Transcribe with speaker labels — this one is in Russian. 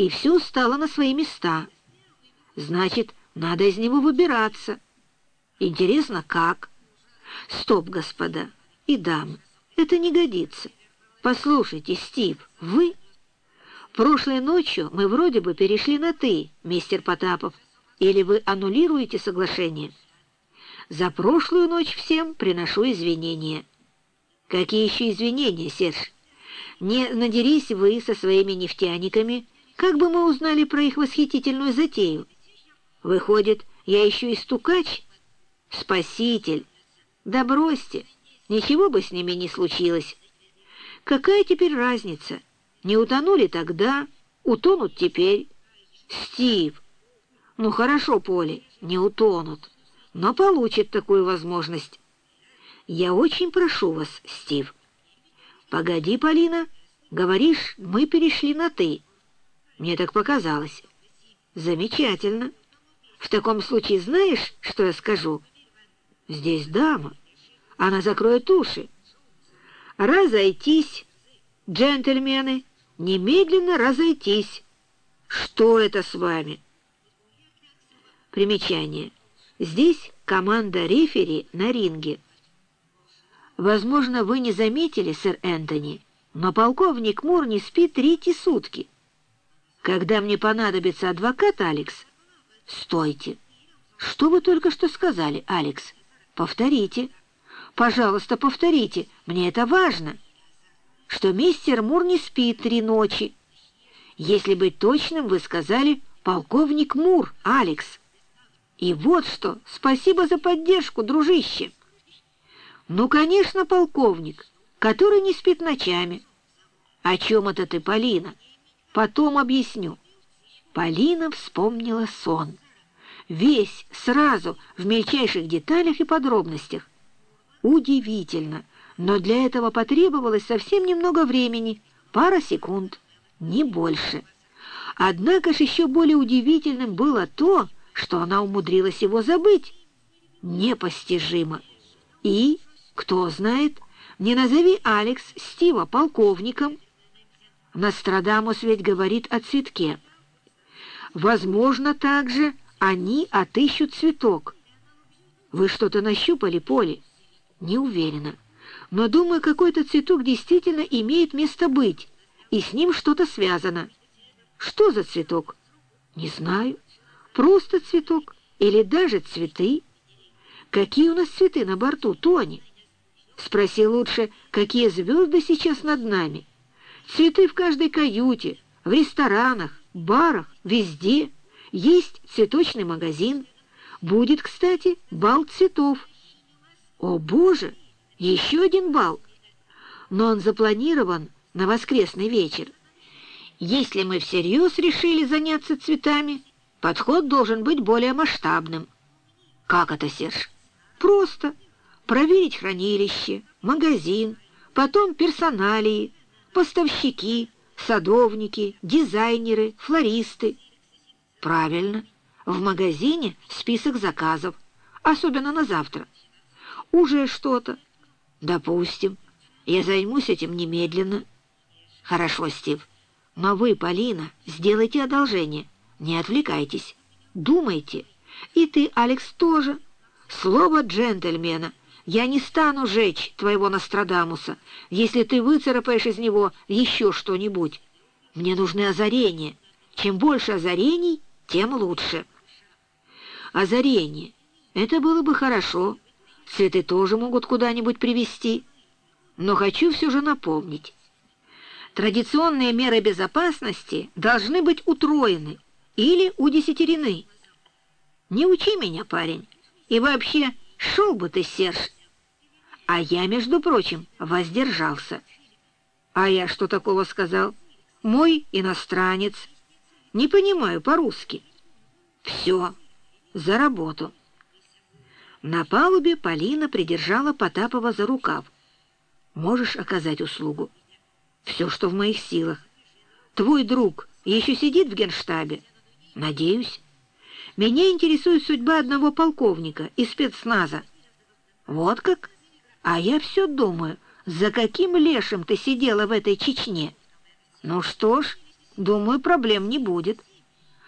Speaker 1: и все стало на свои места. Значит, надо из него выбираться. Интересно, как? Стоп, господа и дамы, это не годится. Послушайте, Стив, вы... Прошлой ночью мы вроде бы перешли на «ты», мистер Потапов. Или вы аннулируете соглашение? За прошлую ночь всем приношу извинения. Какие еще извинения, Серж? Не надерись вы со своими нефтяниками, как бы мы узнали про их восхитительную затею? Выходит, я еще и стукач? Спаситель! Да бросьте, ничего бы с ними не случилось. Какая теперь разница? Не утонули тогда, утонут теперь. Стив! Ну хорошо, Поли, не утонут, но получат такую возможность. Я очень прошу вас, Стив. Погоди, Полина, говоришь, мы перешли на «ты». Мне так показалось. Замечательно. В таком случае знаешь, что я скажу? Здесь дама. Она закроет уши. Разойтись, джентльмены, немедленно разойтись. Что это с вами? Примечание. Здесь команда рефери на ринге. Возможно, вы не заметили, сэр Энтони, но полковник Мур не спит третьи сутки. Когда мне понадобится адвокат, Алекс... Стойте. Что вы только что сказали, Алекс? Повторите. Пожалуйста, повторите. Мне это важно. Что мистер Мур не спит три ночи. Если быть точным, вы сказали «полковник Мур, Алекс». И вот что, спасибо за поддержку, дружище. Ну, конечно, полковник, который не спит ночами. О чем это ты, Полина? Потом объясню. Полина вспомнила сон. Весь, сразу, в мельчайших деталях и подробностях. Удивительно, но для этого потребовалось совсем немного времени, пара секунд, не больше. Однако же еще более удивительным было то, что она умудрилась его забыть. Непостижимо. И, кто знает, не назови Алекс Стива полковником. Нострадамус ведь говорит о цветке. Возможно, также они отыщут цветок. Вы что-то нащупали, Поле? Не уверена. Но, думаю, какой-то цветок действительно имеет место быть, и с ним что-то связано. Что за цветок? Не знаю. Просто цветок или даже цветы? Какие у нас цветы на борту, Тони? Спроси лучше, какие звезды сейчас над нами. Цветы в каждой каюте, в ресторанах, барах, везде. Есть цветочный магазин. Будет, кстати, бал цветов. О, Боже! Еще один бал! Но он запланирован на воскресный вечер. Если мы всерьез решили заняться цветами, Подход должен быть более масштабным. Как это, Серж? Просто проверить хранилище, магазин, потом персоналии, поставщики, садовники, дизайнеры, флористы. Правильно, в магазине список заказов, особенно на завтра. Уже что-то. Допустим, я займусь этим немедленно. Хорошо, Стив, но вы, Полина, сделайте одолжение — не отвлекайтесь, думайте. И ты, Алекс, тоже. Слово джентльмена. Я не стану жечь твоего Нострадамуса, если ты выцарапаешь из него еще что-нибудь. Мне нужны озарения. Чем больше озарений, тем лучше. Озарение. Это было бы хорошо. Цветы тоже могут куда-нибудь привести. Но хочу все же напомнить. Традиционные меры безопасности должны быть утроены или удесятерены. Не учи меня, парень, и вообще шел бы ты, Серж. А я, между прочим, воздержался. А я что такого сказал? Мой иностранец. Не понимаю по-русски. Все, за работу. На палубе Полина придержала Потапова за рукав. Можешь оказать услугу. Все, что в моих силах. Твой друг еще сидит в генштабе? Надеюсь. Меня интересует судьба одного полковника из спецназа. Вот как? А я все думаю, за каким лешим ты сидела в этой Чечне? Ну что ж, Думаю, проблем не будет.